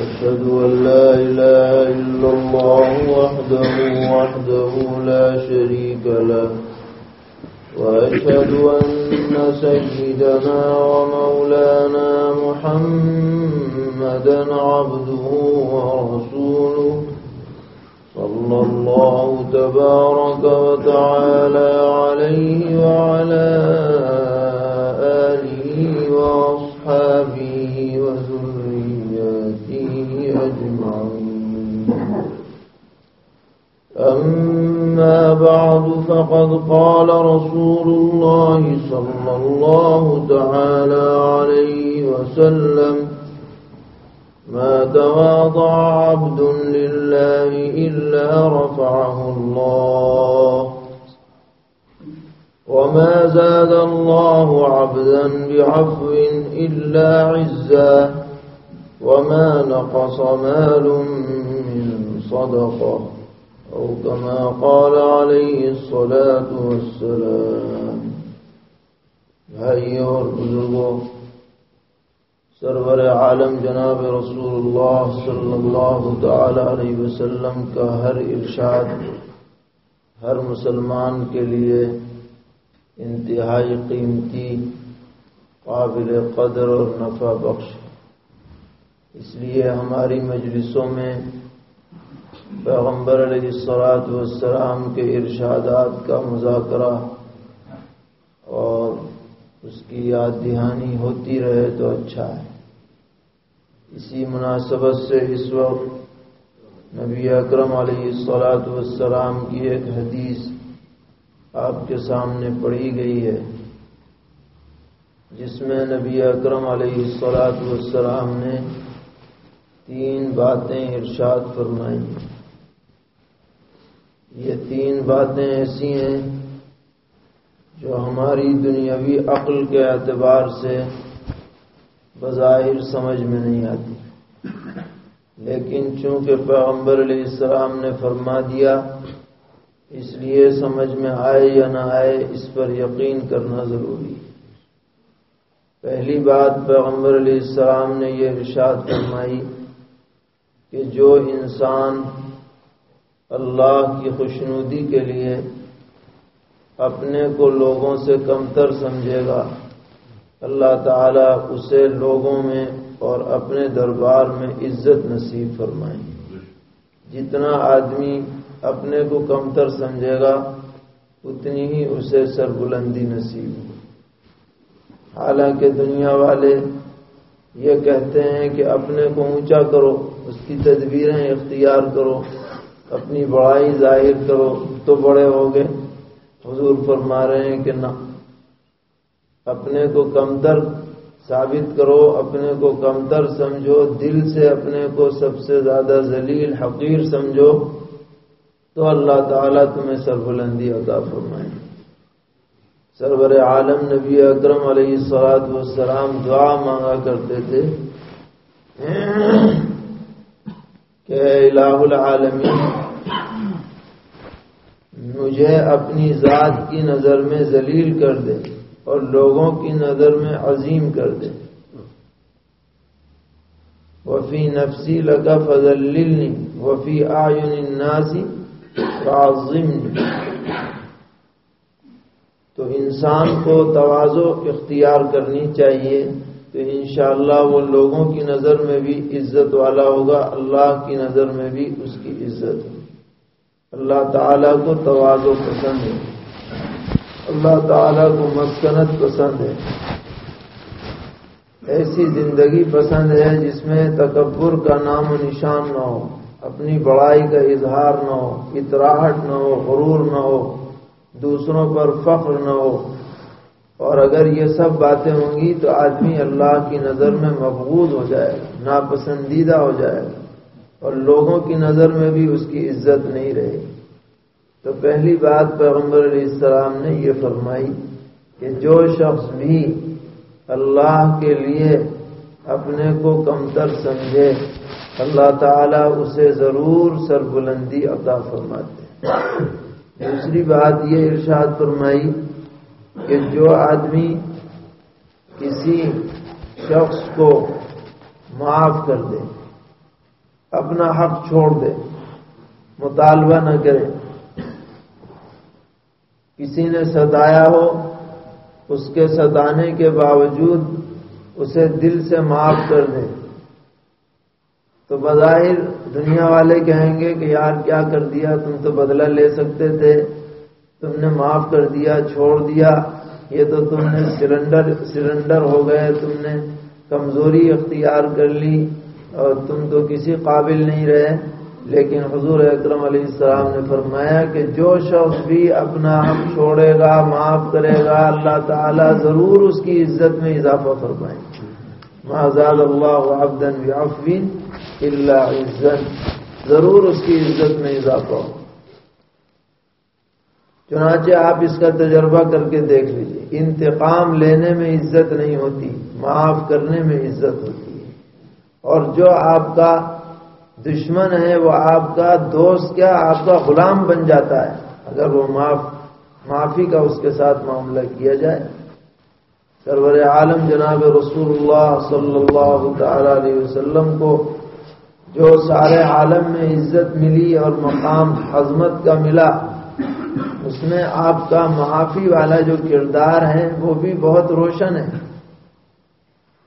أشهد أن لا إله إلا الله وحده وحده لا شريك له. وأشهد أن سيدنا ومولانا محمدا عبده ورسوله. صلى الله تبارك وتعالى عليه وعلى آله قال رسول الله صلى الله تعالى عليه وسلم ما تواضع عبد لله إلا رفعه الله وما زاد الله عبدا بعفو إلا عزا وما نقص مال من صدقة. أو كما قال عليه الصلاة والسلام. هيا والبزرگوں سرور عالم جناب رسول اللہ صلی اللہ تعالی علیہ وسلم کا ہر ارشاد، ہر مسلمان کے لیے انتہائی قیمتی، قابل قدر اور نفع بخش۔ اس لیے ہماری مجلسوں میں پیغمبر علیہ السلاط والسلام کے ارشادات کا مذاکرہ اور اس کی یاد دہانی ہوتی رہے تو اچھا ہے۔ اسی مناسبت سے اس وقت نبی اکرم علیہ السلاط والسلام کی ایک حدیث آپ کے سامنے پڑھی گئی ہے، جس میں نبی اکرم علیہ السلاط والسلام نے تین باتیں ارشاد فرمائی یہ تین باتیں ایسی ہیں جو ہماری دنیاوی عقل کے اعتبار سے بظاہر سمجھ میں نہیں آتی۔ لیکن چونکہ پیغمبر علیہ السلام نے فرما دیا، اس لیے سمجھ میں آئے یا نہ آئے، اس پر یقین کرنا ضروری ہے۔ پہلی بات، پیغمبر علیہ السلام نے یہ ارشاد فرمائی کہ جو انسان اللہ کی خوشنودی کے لیے اپنے کو لوگوں سے کمتر سمجھے گا۔ اللہ تعالیٰ اسے لوگوں میں اور اپنے دربار میں عزت نصیب فرمائیں جتنا آدمی اپنے کو کمتر سمجھے گا، اتنی ہی اسے سربلندی نصیب ہو حالانکہ دنیا والے یہ کہتے ہیں کہ اپنے کو اونچا کرو، اس کی تدبیریں اختیار کرو۔ اپنی بڑائی ظاہر کرو تو بڑے ہوگے حضور فرما رہے ہیں کہ نہ۔ اپنے کو کمتر ثابت کرو، اپنے کو کمتر سمجھو۔ دل سے اپنے کو سب سے زیادہ ذلیل، حقیر سمجھو۔ تو اللہ تعالیٰ تمہیں سربلندی عطا فرمائے۔ سرور عالم نبی اکرم علیہ سلاد والسلام دعا مانگا کرتے تھے۔ کہ الہ العالمین، مجھے اپنی ذات کی نظر میں ذلیل کر دے اور لوگوں کی نظر میں عظیم کر دے۔ وفی نفسی لگا فضل وفی آئین الناسی تعظم تو انسان کو توازو اختیار کرنی چاہیے۔ تو انشاءاللہ وہ لوگوں کی نظر میں بھی عزت والا ہوگا، اللہ کی نظر میں بھی اس کی عزت۔ ہوگی اللہ تعالیٰ کو توازو پسند ہے۔ اللہ تعالیٰ کو مسکنت پسند ہے۔ ایسی زندگی پسند ہے جس میں تکبر کا نام و نشان نہ ہو، اپنی بڑائی کا اظہار نہ ہو، اطراہٹ نہ ہو، غرور نہ ہو، دوسروں پر فخر نہ ہو اور اگر یہ سب باتیں ہوں گی تو آدمی اللہ کی نظر میں مقبوض ہو جائے گا، ناپسندیدہ ہو جائے گا، اور لوگوں کی نظر میں بھی اس کی عزت نہیں رہے گی۔ تو پہلی بات پیغمبر علیہ السلام نے یہ فرمائی کہ جو شخص بھی اللہ کے لیے اپنے کو کمتر سمجھے، اللہ تعالیٰ اسے ضرور سربلندی عطا فرماتے۔ دوسری بات یہ ارشاد فرمائی کہ جو آدمی کسی شخص کو معاف کر دے، اپنا حق چھوڑ دے، مطالبہ نہ کرے، کسی نے ستایا ہو، اس کے ستانے کے باوجود اسے دل سے معاف کر دے۔ تو بظاہر دنیا والے کہیں گے کہ یار کیا کر دیا، تم تو بدلہ لے سکتے تھے، تم نے معاف کر دیا، چھوڑ دیا۔ یہ تو تم نے سلنڈر سلنڈر ہو گئے، تم نے کمزوری اختیار کر لی اور تم تو کسی قابل نہیں رہے۔ لیکن حضور اکرم علیہ السلام نے فرمایا کہ جو شخص بھی اپنا حق چھوڑے گا، معاف کرے گا، اللہ تعالیٰ ضرور اس کی عزت میں اضافہ فرمائے۔ معذاد اللہ عبدن اللہ عزت ضرور اس کی عزت میں اضافہ۔ ہو چنانچہ آپ اس کا تجربہ کر کے دیکھ لیجیے انتقام لینے میں عزت نہیں ہوتی، معاف کرنے میں عزت ہوتی ہے۔ اور جو آپ کا دشمن ہے، وہ آپ کا دوست کیا، آپ کا غلام بن جاتا ہے۔ اگر وہ معاف، معافی کا اس کے ساتھ معاملہ کیا جائے۔ سرور عالم جناب رسول اللہ صلی اللہ تعالی علیہ وسلم کو جو سارے عالم میں عزت ملی اور مقام عظمت کا ملا اس میں آپ کا معافی والا جو کردار ہے، وہ بھی بہت روشن ہے۔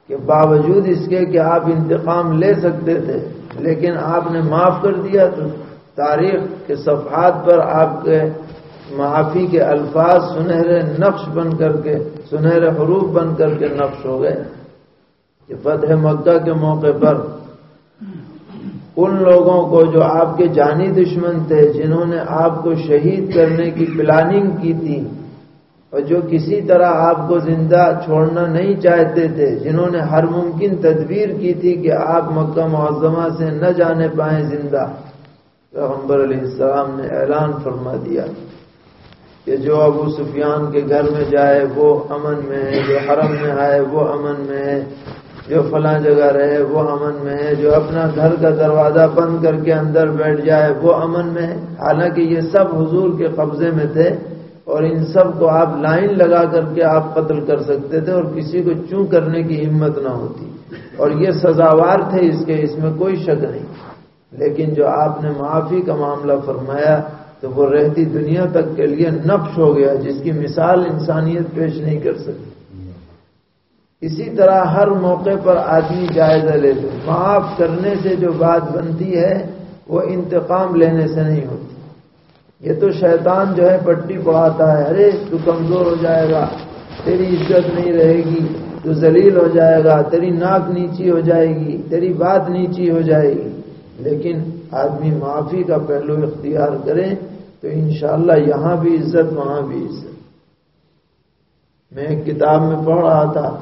کہ باوجود اس کے کہ آپ انتقام لے سکتے تھے، لیکن آپ نے معاف کر دیا۔ تو تاریخ کے صفحات پر آپ کے معافی کے الفاظ سنہرے نقش بن کر کے، سنہرے حروف بن کر کے نقش ہو گئے۔ کہ فتح مکہ کے موقع پر ان لوگوں کو جو آپ کے جانی دشمن تھے، جنہوں نے آپ کو شہید کرنے کی پلاننگ کی تھی، اور جو کسی طرح آپ کو زندہ چھوڑنا نہیں چاہتے تھے، جنہوں نے ہر ممکن تدبیر کی تھی کہ آپ مکہ معظمہ سے نہ جانے پائیں زندہ۔ پیغمبر علیہ السلام نے اعلان فرما دیا کہ جو ابو سفیان کے گھر میں جائے، وہ امن میں ہے، جو حرم میں آئے، وہ امن میں ہے۔ جو فلاں جگہ رہے، وہ امن میں ہے، جو اپنا گھر کا دروازہ بند کر کے اندر بیٹھ جائے، وہ امن میں ہے۔ حالانکہ یہ سب حضور کے قبضے میں تھے اور ان سب کو آپ لائن لگا کر کے آپ قتل کر سکتے تھے اور کسی کو چوں کرنے کی ہمت نہ ہوتی۔ اور یہ سزاوار تھے، اس کے اس میں کوئی شک نہیں۔ لیکن جو آپ نے معافی کا معاملہ فرمایا، تو وہ رہتی دنیا تک کے لیے نقش ہو گیا، جس کی مثال انسانیت پیش نہیں کر سکتی اسی طرح ہر موقع پر آدمی جائزہ لے لے معاف کرنے سے جو بات بنتی ہے، وہ انتقام لینے سے نہیں ہوتی۔ یہ تو شیطان جو ہے، پٹی پڑھاتا ہے۔ ارے، تو کمزور ہو جائے گا۔ تیری عزت نہیں رہے گی۔ تو ذلیل ہو جائے گا۔ تیری ناک نیچی ہو جائے گی۔ تیری بات نیچی ہو جائے گی۔ لیکن آدمی معافی کا پہلو اختیار کرے، تو انشاءاللہ یہاں بھی عزت، وہاں بھی عزت۔ میں ایک کتاب میں پڑھ رہا تھا۔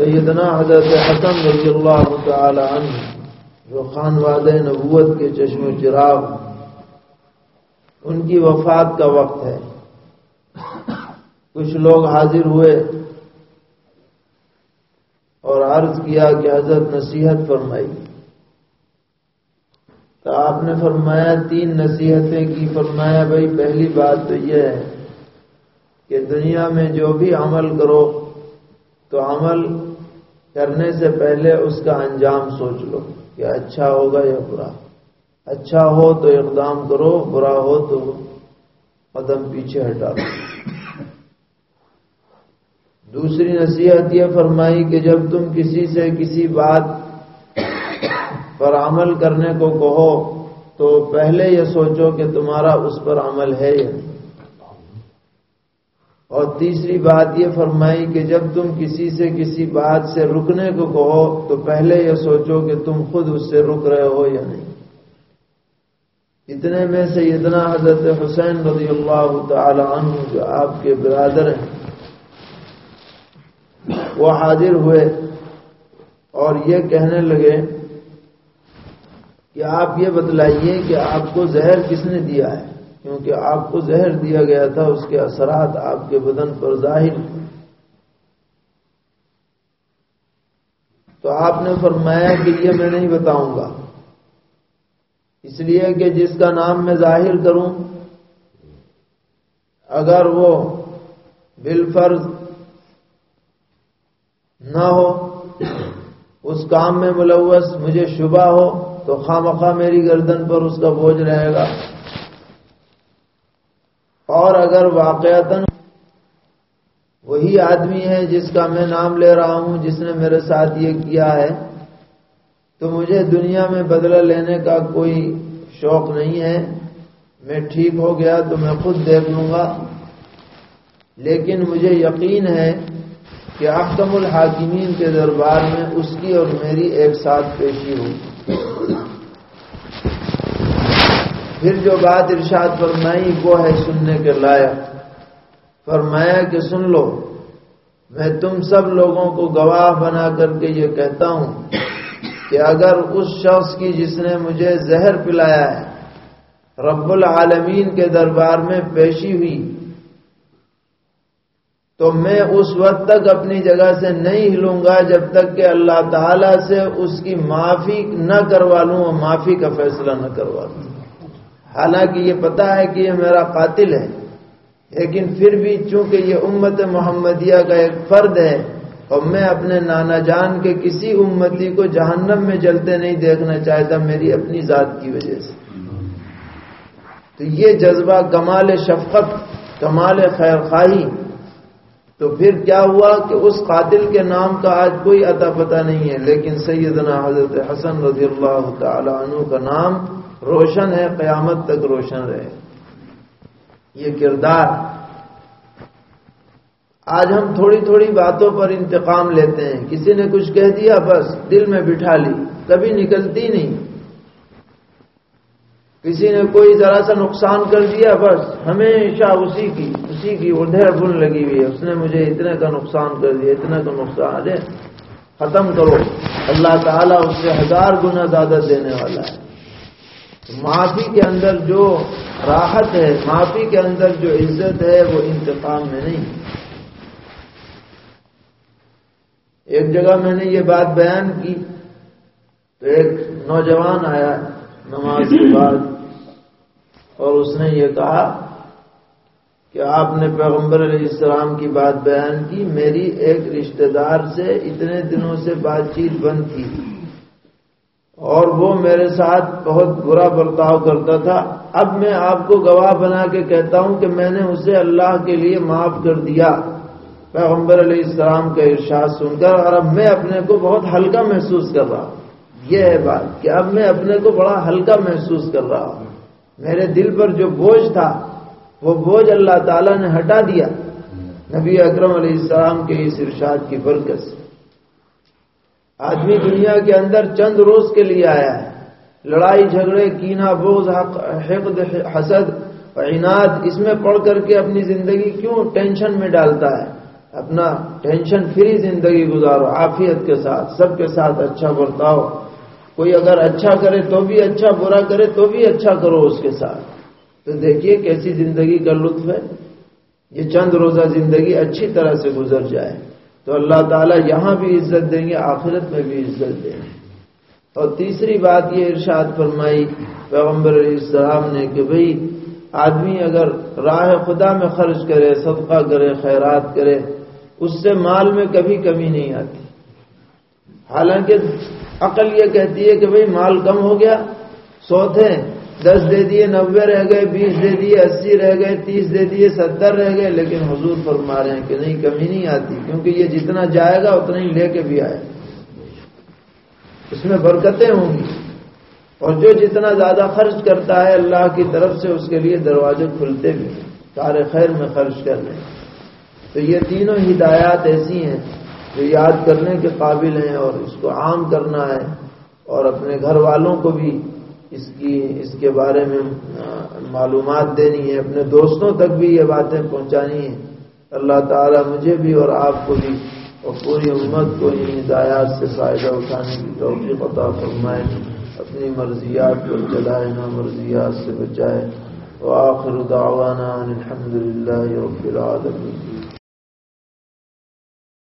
سیدنا حضرت حسن رضی اللہ تعالی عنہ جو خانواد نبوت کے چشم و چراغ، ان کی وفات کا وقت ہے۔ کچھ لوگ حاضر ہوئے اور عرض کیا کہ حضرت نصیحت فرمائی۔ تو آپ نے فرمایا، تین نصیحتیں کی۔ فرمایا، بھائی، پہلی بات تو یہ ہے کہ دنیا میں جو بھی عمل کرو، تو عمل کرنے سے پہلے اس کا انجام سوچ لو کہ اچھا ہوگا یا برا۔ اچھا ہو تو اقدام کرو، برا ہو تو قدم پیچھے ہٹا لو دوسری نصیحت یہ فرمائی کہ جب تم کسی سے کسی بات پر عمل کرنے کو کہو تو پہلے یہ سوچو کہ تمہارا اس پر عمل ہے یا نہیں۔ اور تیسری بات یہ فرمائی کہ جب تم کسی سے کسی بات سے رکنے کو کہو تو پہلے یہ سوچو کہ تم خود اس سے رک رہے ہو یا نہیں۔ اتنے میں سے اتنا حضرت حسین رضی اللہ تعالی عنہ جو آپ کے برادر ہیں، وہ حاضر ہوئے اور یہ کہنے لگے کہ آپ یہ بتلائیے کہ آپ کو زہر کس نے دیا ہے؟ کیونکہ آپ کو زہر دیا گیا تھا، اس کے اثرات آپ کے بدن پر ظاہر تو آپ نے فرمایا کہ یہ میں نہیں بتاؤں گا۔ اس لیے کہ جس کا نام میں ظاہر کروں، اگر وہ بالفرض نہ ہو، اس کام میں ملوث، مجھے شبہ ہو، تو خواہ مخواہ میری گردن پر اس کا بوجھ رہے گا۔ اور اگر واقعتاً وہی آدمی ہے جس کا میں نام لے رہا ہوں، جس نے میرے ساتھ یہ کیا ہے، تو مجھے دنیا میں بدلہ لینے کا کوئی شوق نہیں ہے۔ میں ٹھیک ہو گیا تو میں خود دیکھ لوں گا۔ لیکن مجھے یقین ہے کہ احکم الحاکمین کے دربار میں اس کی اور میری ایک ساتھ پیشی ہوگی۔ پھر جو بات ارشاد فرمائی وہ ہے سننے کے لائق۔ فرمایا کہ سن لو۔ میں تم سب لوگوں کو گواہ بنا کر کے یہ کہتا ہوں کہ اگر اس شخص کی جس نے مجھے زہر پلایا ہے، رب العالمین کے دربار میں پیشی ہوئی، تو میں اس وقت تک اپنی جگہ سے نہیں ہلوں گا جب تک کہ اللہ تعالی سے اس کی معافی نہ کروا لوں اور معافی کا فیصلہ نہ کروا لوں۔ حالانکہ یہ پتا ہے کہ یہ میرا قاتل ہے، لیکن پھر بھی چونکہ یہ امت محمدیہ کا ایک فرد ہے، اور میں اپنے نانا جان کے کسی امتی کو جہنم میں جلتے نہیں دیکھنا چاہتا، میری اپنی ذات کی وجہ سے۔ تو یہ جذبہ کمال شفقت، کمال خیر خواہی تو پھر کیا ہوا کہ اس قاتل کے نام کا آج کوئی عطا پتہ نہیں ہے، لیکن سیدنا حضرت حسن رضی اللہ تعالی عنہ کا نام روشن ہے، قیامت تک روشن رہے۔ یہ کردار۔ آج ہم تھوڑی تھوڑی باتوں پر انتقام لیتے ہیں۔ کسی نے کچھ کہہ دیا، بس دل میں بٹھا لی۔ کبھی نکلتی نہیں۔ کسی نے کوئی ذرا سا نقصان کر دیا، بس ہمیشہ اسی کی اسی کی ادھر بن لگی ہوئی ہے۔ اس نے مجھے اتنے کا نقصان کر دیا، اتنے کا نقصان۔ ارے، ختم کرو۔ اللہ تعالیٰ اس سے ہزار گنا زیادہ دینے والا ہے۔ معافی کے اندر جو راحت ہے، معافی کے اندر جو عزت ہے، وہ انتقام میں نہیں۔ ایک جگہ میں نے یہ بات بیان کی، تو ایک نوجوان آیا نماز کے بعد، اور اس نے یہ کہا کہ آپ نے پیغمبر علیہ السلام کی بات بیان کی، میری ایک رشتہ دار سے اتنے دنوں سے بات چیت بند تھی۔ اور وہ میرے ساتھ بہت برا برتاؤ کرتا تھا۔ اب میں آپ کو گواہ بنا کے کہتا ہوں کہ میں نے اسے اللہ کے لیے معاف کر دیا۔ پیغمبر علیہ السلام کا ارشاد سن کر اور اب میں اپنے کو بہت ہلکا محسوس کر رہا ہوں۔ یہ ہے بات کہ اب میں اپنے کو بڑا ہلکا محسوس کر رہا ہوں۔ میرے دل پر جو بوجھ تھا، وہ بوجھ اللہ تعالیٰ نے ہٹا دیا۔ نبی اکرم علیہ السلام کے اس ارشاد کی برکت سے۔ آدمی دنیا کے اندر چند روز کے لیے آیا ہے۔ لڑائی، جھگڑے کینا بوز حقد، حسد عناد، اس میں پڑھ کر کے اپنی زندگی کیوں ٹینشن میں ڈالتا ہے؟ اپنا ٹینشن فری زندگی گزارو، عافیت کے ساتھ، سب کے ساتھ اچھا برتاؤ کوئی اگر اچھا کرے تو بھی اچھا برا کرے تو بھی اچھا کرو اس کے ساتھ۔ تو دیکھیے کیسی زندگی کا لطف ہے۔ یہ چند روزہ زندگی اچھی طرح سے گزر جائے۔ تو اللہ تعالیٰ یہاں بھی عزت دیں گے، آخرت میں بھی عزت دیں گے۔ اور تیسری بات یہ ارشاد فرمائی پیغمبر علیہ السلام نے کہ بھئی، آدمی اگر راہ خدا میں خرچ کرے، صدقہ کرے، خیرات کرے، اس سے مال میں کبھی کمی نہیں آتی۔ حالانکہ عقل یہ کہتی ہے کہ بھئی، مال کم ہو گیا سو تھے دس دے دیے نبے رہ گئے، بیس دے دیے، اسی رہ گئے، تیس دے دیے، ستر رہ گئے، لیکن حضور فرما رہے ہیں کہ نہیں، کمی نہیں آتی، کیونکہ یہ جتنا جائے گا، اتنا ہی لے کے بھی آئے اس میں برکتیں ہوں گی۔ اور جو جتنا زیادہ خرچ کرتا ہے اللہ کی طرف سے، اس کے لیے دروازے کھلتے بھی ہیں۔ سارے خیر میں خرچ کر لیں۔ تو یہ تینوں ہدایات ایسی ہیں جو یاد کرنے کے قابل ہیں اور اس کو عام کرنا ہے اور اپنے گھر والوں کو بھی اس کی، اس کے بارے میں معلومات دینی ہے، اپنے دوستوں تک بھی یہ باتیں پہنچانی ہیں۔ اللہ تعالیٰ مجھے بھی اور آپ کو بھی اور پوری امت کو ان ہدایات سے فائدہ اٹھانے کی توفیق عطا فرمائے۔ اپنی مرضیات کو چلائے نہ مرضیات سے بچائے۔ وآخر دعوانا الحمد للہ رب العالمین۔